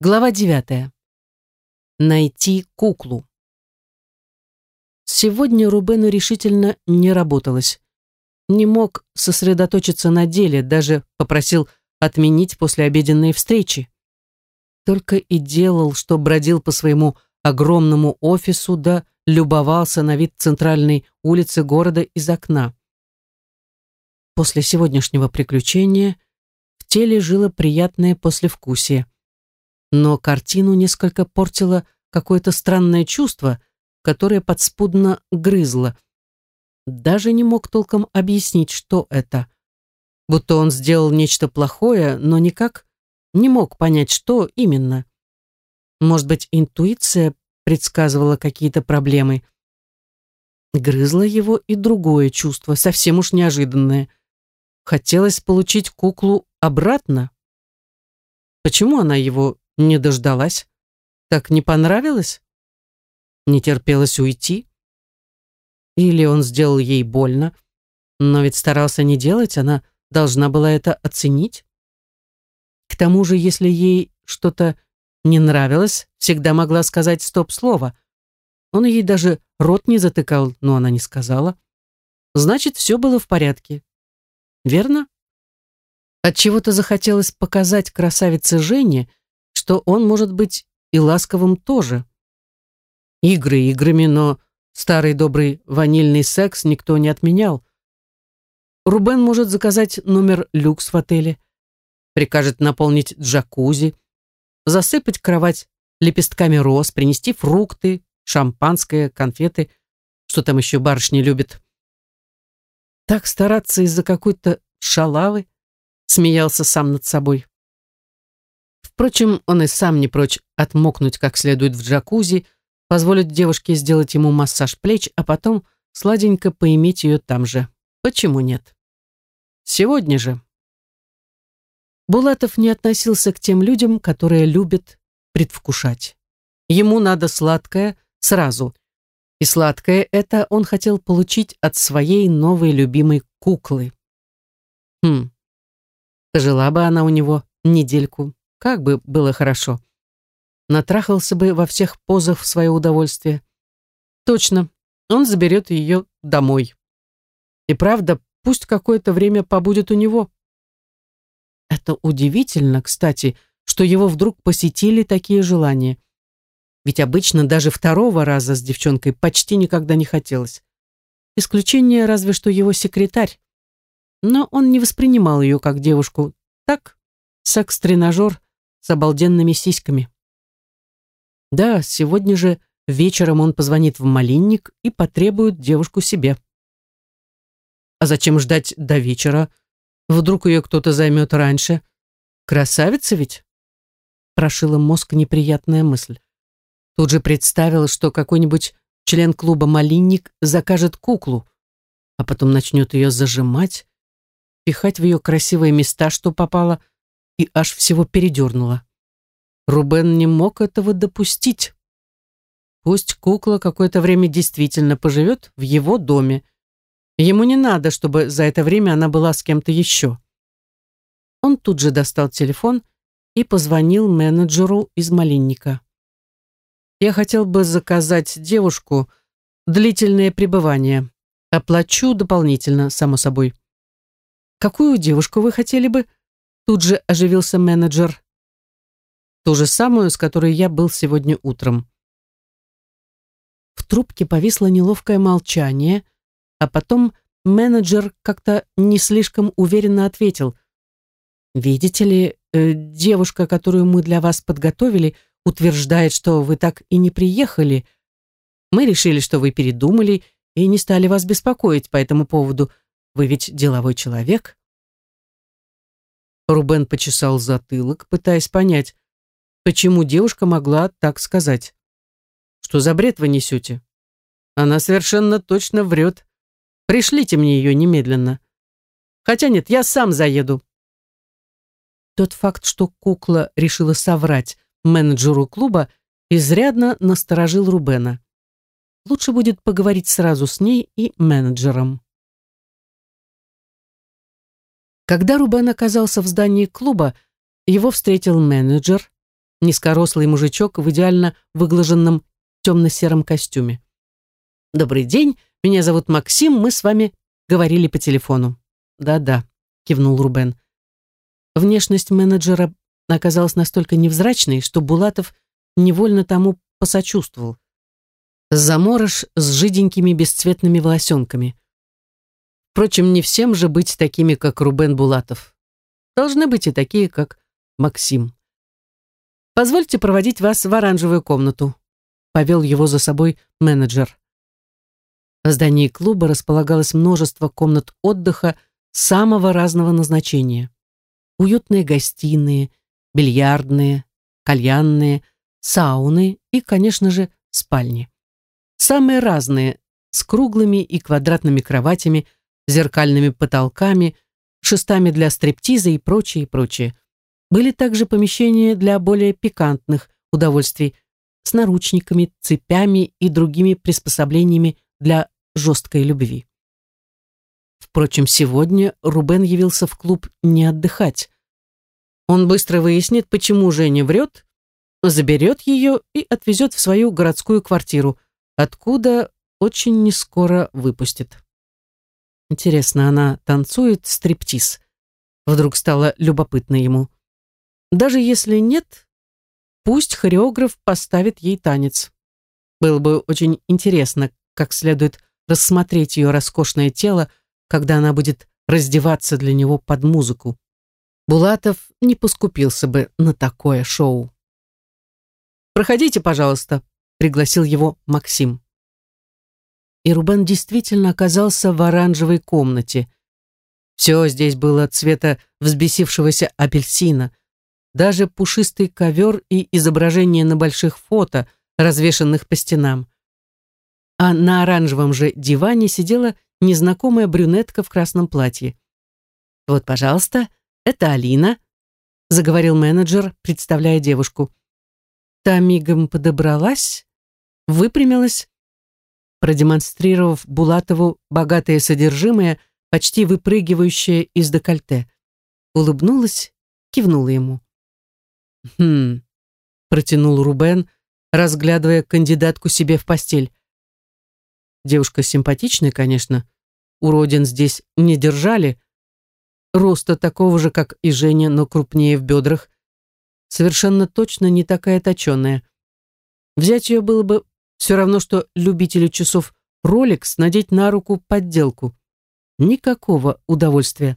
Глава девятая. Найти куклу. Сегодня Рубену решительно не работалось. Не мог сосредоточиться на деле, даже попросил отменить послеобеденные встречи. Только и делал, что бродил по своему огромному офису, да любовался на вид центральной улицы города из окна. После сегодняшнего приключения в теле жило приятное послевкусие. Но картину несколько портило какое-то странное чувство, которое подспудно грызло. Даже не мог толком объяснить, что это. Будто он сделал нечто плохое, но никак не мог понять, что именно. Может быть, интуиция предсказывала какие-то проблемы. Грызло его и другое чувство, совсем уж неожиданное. Хотелось получить куклу обратно. Почему она его не дождалась? Так не понравилось? Не терпелось уйти? Или он сделал ей больно, но ведь старался не делать, она должна была это оценить? К тому же, если ей что-то не нравилось, всегда могла сказать стоп-слово. Он ей даже рот не затыкал, но она не сказала. Значит, все было в порядке. Верно? Отчего-то захотелось показать красавице Жене, что он может быть и ласковым тоже. Игры играми, но старый добрый ванильный секс никто не отменял. Рубен может заказать номер люкс в отеле, прикажет наполнить джакузи, засыпать кровать лепестками роз, принести фрукты, шампанское, конфеты, что там еще барышни любят. Так стараться из-за какой-то шалавы, смеялся сам над собой. Впрочем, он и сам не прочь отмокнуть как следует в джакузи, позволить девушке сделать ему массаж плеч, а потом сладенько поиметь ее там же. Почему нет? Сегодня же. Булатов не относился к тем людям, которые любят предвкушать. Ему надо сладкое сразу. И сладкое это он хотел получить от своей новой любимой куклы. Хм. Пожила бы она у него недельку, как бы было хорошо. Натрахался бы во всех позах в свое удовольствие. Точно, он заберет ее домой. И правда, пусть какое-то время побудет у него. Это удивительно, кстати, что его вдруг посетили такие желания. Ведь обычно даже второго раза с девчонкой почти никогда не хотелось. Исключение разве что его секретарь. Но он не воспринимал ее как девушку. Так, секс-тренажер с обалденными сиськами. Да, сегодня же вечером он позвонит в малинник и потребует девушку себе. А зачем ждать до вечера, Вдруг ее кто-то займет раньше. Красавица ведь? Прошила мозг неприятная мысль. Тут же представил, что какой-нибудь член клуба «Малинник» закажет куклу, а потом начнет ее зажимать, пихать в ее красивые места, что попало, и аж всего передернуло. Рубен не мог этого допустить. Пусть кукла какое-то время действительно поживет в его доме, Ему не надо, чтобы за это время она была с кем-то еще. Он тут же достал телефон и позвонил менеджеру из Малинника. «Я хотел бы заказать девушку длительное пребывание. Оплачу дополнительно, само собой». «Какую девушку вы хотели бы?» Тут же оживился менеджер. «Ту же самую, с которой я был сегодня утром». В трубке повисло неловкое молчание – а потом менеджер как-то не слишком уверенно ответил. «Видите ли, э, девушка, которую мы для вас подготовили, утверждает, что вы так и не приехали. Мы решили, что вы передумали и не стали вас беспокоить по этому поводу. Вы ведь деловой человек». Рубен почесал затылок, пытаясь понять, почему девушка могла так сказать. «Что за бред вы несете?» Она совершенно точно врет. Пришлите мне ее немедленно. Хотя нет, я сам заеду. Тот факт, что кукла решила соврать менеджеру клуба, изрядно насторожил Рубена. Лучше будет поговорить сразу с ней и менеджером. Когда Рубен оказался в здании клуба, его встретил менеджер, низкорослый мужичок в идеально выглаженном темно-сером костюме. «Добрый день, меня зовут Максим, мы с вами говорили по телефону». «Да-да», — кивнул Рубен. Внешность менеджера оказалась настолько невзрачной, что Булатов невольно тому посочувствовал. Заморож с жиденькими бесцветными волосенками. Впрочем, не всем же быть такими, как Рубен Булатов. Должны быть и такие, как Максим. «Позвольте проводить вас в оранжевую комнату», — повел его за собой менеджер. В здании клуба располагалось множество комнат отдыха самого разного назначения. Уютные гостиные, бильярдные, кальянные, сауны и, конечно же, спальни. Самые разные, с круглыми и квадратными кроватями, зеркальными потолками, шестами для стриптиза и прочее, прочее. Были также помещения для более пикантных удовольствий с наручниками, цепями и другими приспособлениями для жесткой любви. Впрочем, сегодня Рубен явился в клуб не отдыхать. Он быстро выяснит, почему Женя врет, заберет ее и отвезет в свою городскую квартиру, откуда очень нескоро выпустит. Интересно, она танцует стриптиз? Вдруг стало любопытно ему. Даже если нет, пусть хореограф поставит ей танец. Было бы очень интересно, как следует рассмотреть ее роскошное тело, когда она будет раздеваться для него под музыку. Булатов не поскупился бы на такое шоу. «Проходите, пожалуйста», — пригласил его Максим. И Рубен действительно оказался в оранжевой комнате. Все здесь было цвета взбесившегося апельсина. Даже пушистый ковер и изображение на больших фото, развешанных по стенам. А на оранжевом же диване сидела незнакомая брюнетка в красном платье. «Вот, пожалуйста, это Алина», — заговорил менеджер, представляя девушку. Та мигом подобралась, выпрямилась, продемонстрировав Булатову богатое содержимое, почти выпрыгивающее из декольте. Улыбнулась, кивнула ему. «Хм», — протянул Рубен, разглядывая кандидатку себе в постель. Девушка симпатичная, конечно. Уродин здесь не держали. Роста такого же, как и Женя, но крупнее в бедрах. Совершенно точно не такая точеная. Взять ее было бы все равно, что любителю часов Rolex надеть на руку подделку. Никакого удовольствия.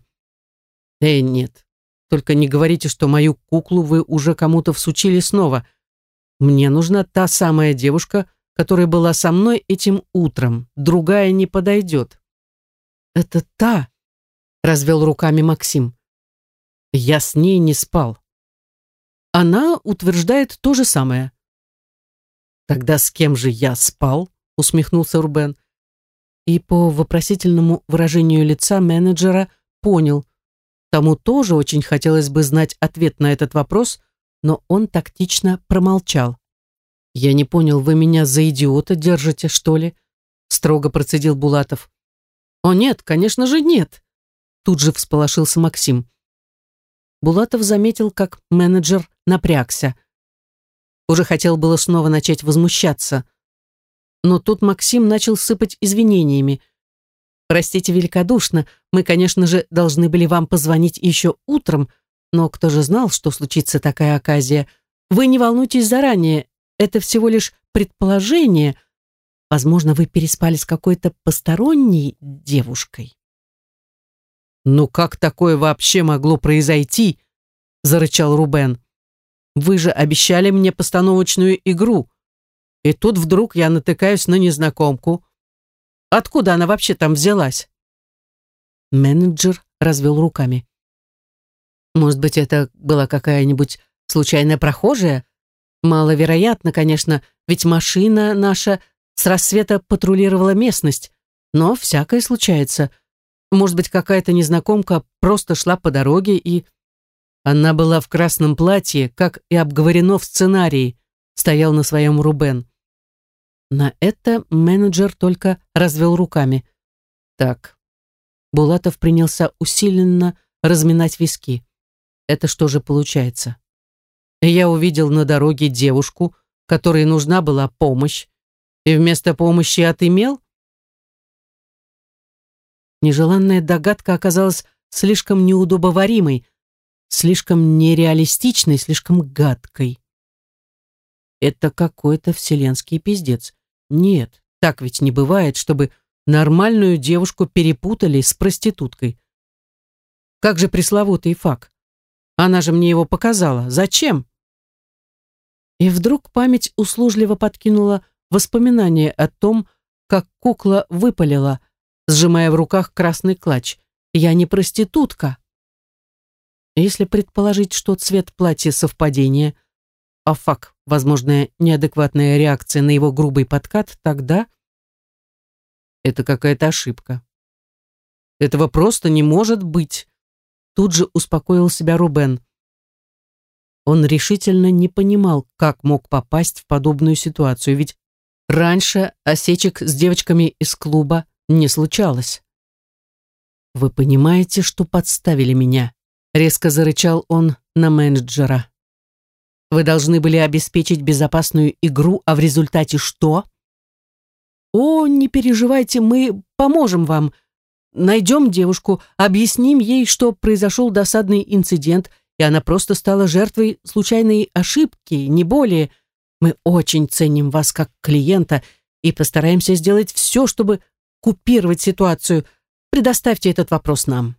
Эй, нет. Только не говорите, что мою куклу вы уже кому-то всучили снова. Мне нужна та самая девушка, которая была со мной этим утром. Другая не подойдет. Это та, развел руками Максим. Я с ней не спал. Она утверждает то же самое. Тогда с кем же я спал? усмехнулся Рубен. И по вопросительному выражению лица менеджера понял, тому тоже очень хотелось бы знать ответ на этот вопрос, но он тактично промолчал. «Я не понял, вы меня за идиота держите, что ли?» строго процедил Булатов. «О нет, конечно же нет!» Тут же всполошился Максим. Булатов заметил, как менеджер напрягся. Уже хотел было снова начать возмущаться. Но тут Максим начал сыпать извинениями. «Простите великодушно, мы, конечно же, должны были вам позвонить еще утром, но кто же знал, что случится такая оказия? Вы не волнуйтесь заранее, это всего лишь предположение. Возможно, вы переспали с какой-то посторонней девушкой. «Ну как такое вообще могло произойти?» — зарычал Рубен. «Вы же обещали мне постановочную игру. И тут вдруг я натыкаюсь на незнакомку. Откуда она вообще там взялась?» Менеджер развел руками. «Может быть, это была какая-нибудь случайная прохожая? Маловероятно, конечно, ведь машина наша с рассвета патрулировала местность, но всякое случается. Может быть, какая-то незнакомка просто шла по дороге и... Она была в красном платье, как и обговорено в сценарии, стоял на своем Рубен. На это менеджер только развел руками. Так, Булатов принялся усиленно разминать виски. Это что же получается? Я увидел на дороге девушку, которой нужна была помощь, и вместо помощи отымел? Нежеланная догадка оказалась слишком неудобоваримой, слишком нереалистичной, слишком гадкой. Это какой-то вселенский пиздец. Нет, так ведь не бывает, чтобы нормальную девушку перепутали с проституткой. Как же пресловутый факт? Она же мне его показала. Зачем? И вдруг память услужливо подкинула воспоминание о том, как кукла выпалила, сжимая в руках красный клатч. «Я не проститутка». Если предположить, что цвет платья совпадение, а факт, возможная неадекватная реакция на его грубый подкат, тогда это какая-то ошибка. Этого просто не может быть. Тут же успокоил себя Рубен. Он решительно не понимал, как мог попасть в подобную ситуацию, ведь раньше осечек с девочками из клуба не случалось. «Вы понимаете, что подставили меня?» Резко зарычал он на менеджера. «Вы должны были обеспечить безопасную игру, а в результате что?» «О, не переживайте, мы поможем вам. Найдем девушку, объясним ей, что произошел досадный инцидент, и она просто стала жертвой случайной ошибки, не более. Мы очень ценим вас как клиента и постараемся сделать все, чтобы купировать ситуацию. Предоставьте этот вопрос нам».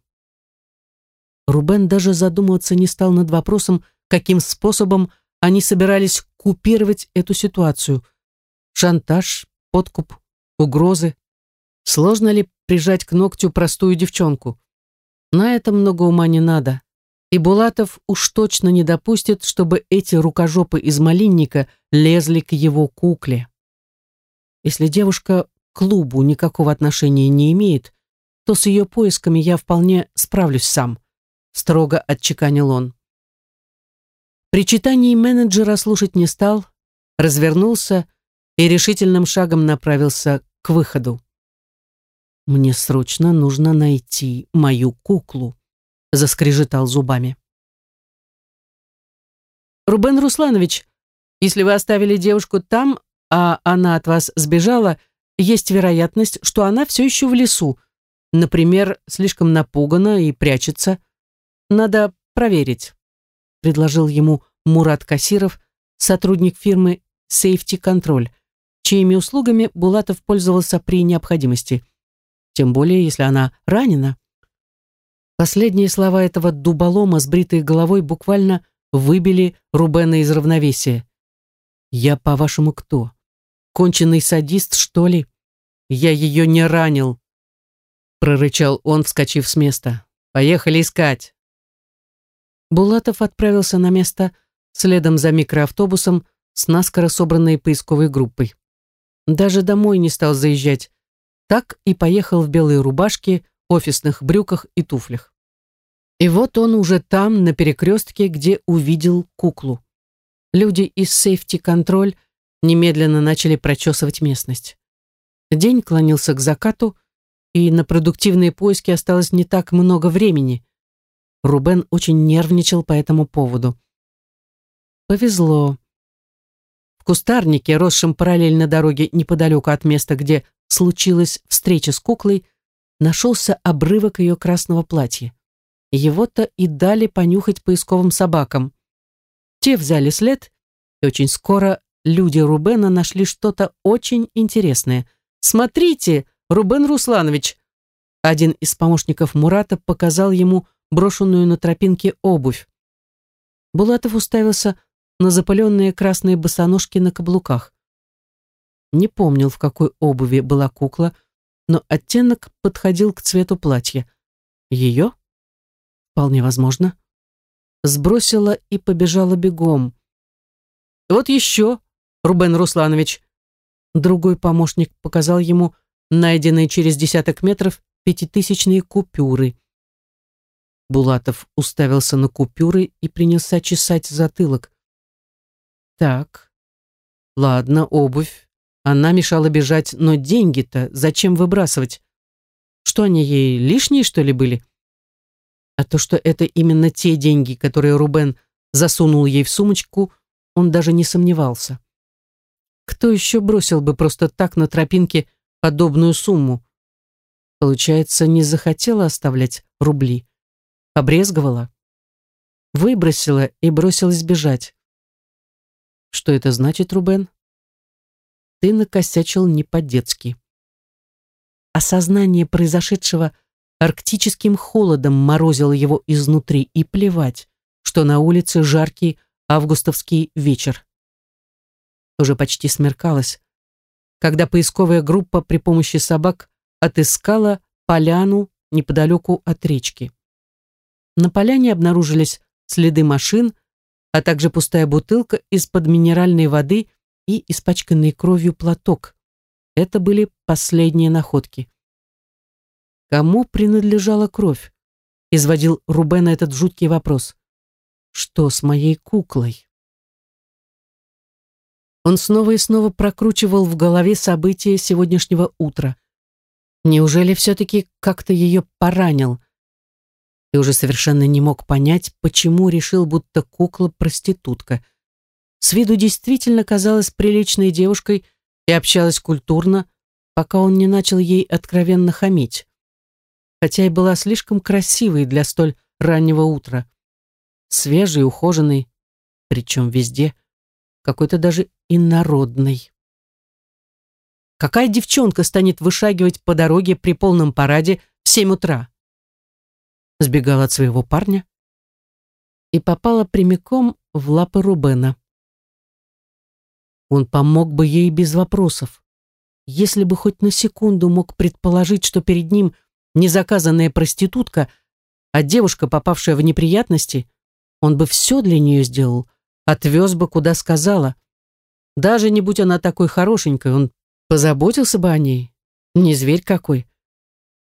Рубен даже задумываться не стал над вопросом, каким способом они собирались купировать эту ситуацию. Шантаж, подкуп, угрозы. Сложно ли прижать к ногтю простую девчонку? На это много ума не надо. И Булатов уж точно не допустит, чтобы эти рукожопы из малинника лезли к его кукле. Если девушка к клубу никакого отношения не имеет, то с ее поисками я вполне справлюсь сам строго отчеканил он. Причитаний менеджера слушать не стал, развернулся и решительным шагом направился к выходу. «Мне срочно нужно найти мою куклу», — заскрежетал зубами. «Рубен Русланович, если вы оставили девушку там, а она от вас сбежала, есть вероятность, что она все еще в лесу, например, слишком напугана и прячется. Надо проверить, предложил ему Мурат Касиров, сотрудник фирмы Safety Control, чьими услугами Булатов пользовался при необходимости. Тем более, если она ранена. Последние слова этого дуболома с бритой головой буквально выбили Рубена из равновесия. «Я, по-вашему, кто? Конченый садист, что ли? Я ее не ранил!» прорычал он, вскочив с места. «Поехали искать!» Булатов отправился на место следом за микроавтобусом с наскоро собранной поисковой группой. Даже домой не стал заезжать. Так и поехал в белой рубашке, офисных брюках и туфлях. И вот он уже там, на перекрестке, где увидел куклу. Люди из Control немедленно начали прочесывать местность. День клонился к закату, и на продуктивные поиски осталось не так много времени. Рубен очень нервничал по этому поводу. Повезло. В кустарнике, росшем параллельно дороге неподалеку от места, где случилась встреча с куклой, нашелся обрывок ее красного платья. Его-то и дали понюхать поисковым собакам. Те взяли след, и очень скоро люди Рубена нашли что-то очень интересное. «Смотрите, Рубен Русланович!» Один из помощников Мурата показал ему брошенную на тропинке обувь. Булатов уставился на запаленные красные босоножки на каблуках. Не помнил, в какой обуви была кукла, но оттенок подходил к цвету платья. Ее? Вполне возможно. Сбросила и побежала бегом. «Вот еще, Рубен Русланович!» Другой помощник показал ему найденные через десяток метров пятитысячные купюры. Булатов уставился на купюры и принялся чесать затылок. Так, ладно, обувь. Она мешала бежать, но деньги-то зачем выбрасывать? Что они ей лишние, что ли, были? А то, что это именно те деньги, которые Рубен засунул ей в сумочку, он даже не сомневался. Кто еще бросил бы просто так на тропинке подобную сумму? Получается, не захотела оставлять рубли. Обрезговала. Выбросила и бросилась бежать. Что это значит, Рубен? Ты накосячил не по-детски. Осознание произошедшего арктическим холодом морозило его изнутри, и плевать, что на улице жаркий августовский вечер. Уже почти смеркалось, когда поисковая группа при помощи собак отыскала поляну неподалеку от речки. На поляне обнаружились следы машин, а также пустая бутылка из-под минеральной воды и испачканный кровью платок. Это были последние находки. Кому принадлежала кровь? Изводил Рубена этот жуткий вопрос. Что с моей куклой? Он снова и снова прокручивал в голове события сегодняшнего утра. Неужели все-таки как-то ее поранил? И уже совершенно не мог понять, почему решил, будто кукла проститутка. С виду действительно казалась приличной девушкой и общалась культурно, пока он не начал ей откровенно хамить. Хотя и была слишком красивой для столь раннего утра. Свежей, ухоженной, причем везде, какой-то даже инородной. Какая девчонка станет вышагивать по дороге при полном параде в семь утра? Сбегала от своего парня и попала прямиком в лапы Рубена. Он помог бы ей без вопросов. Если бы хоть на секунду мог предположить, что перед ним незаказанная проститутка, а девушка, попавшая в неприятности, он бы все для нее сделал, отвез бы, куда сказала. Даже не будь она такой хорошенькой, он позаботился бы о ней. Не зверь какой.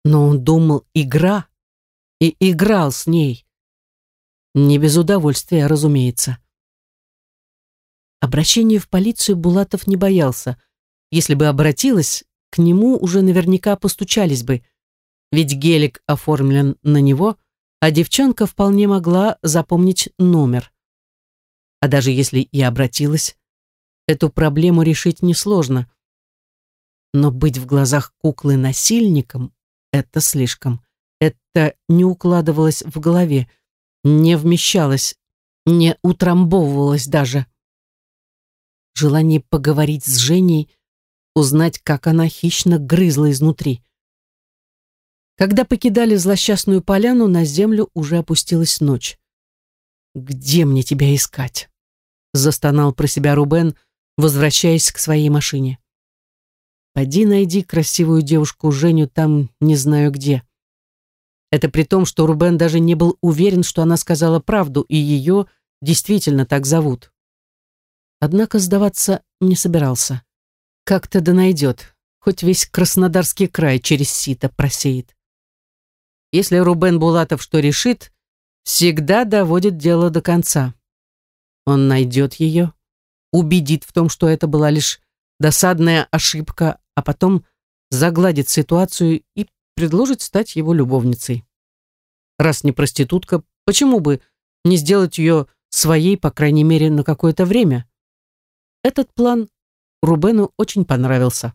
Но он думал, игра, и играл с ней. Не без удовольствия, разумеется. Обращение в полицию Булатов не боялся. Если бы обратилась, к нему уже наверняка постучались бы, ведь гелик оформлен на него, а девчонка вполне могла запомнить номер. А даже если и обратилась, эту проблему решить несложно. Но быть в глазах куклы насильником — это слишком. Это не укладывалось в голове, не вмещалось, не утрамбовывалось даже. Желание поговорить с Женей, узнать, как она хищно грызла изнутри. Когда покидали злосчастную поляну, на землю уже опустилась ночь. «Где мне тебя искать?» застонал про себя Рубен, возвращаясь к своей машине. «Поди найди красивую девушку Женю там не знаю где». Это при том, что Рубен даже не был уверен, что она сказала правду, и ее действительно так зовут. Однако сдаваться не собирался. Как-то да найдет, хоть весь Краснодарский край через сито просеет. Если Рубен Булатов что решит, всегда доводит дело до конца. Он найдет ее, убедит в том, что это была лишь досадная ошибка, а потом загладит ситуацию и предложит стать его любовницей. Раз не проститутка, почему бы не сделать ее своей, по крайней мере, на какое-то время? Этот план Рубену очень понравился.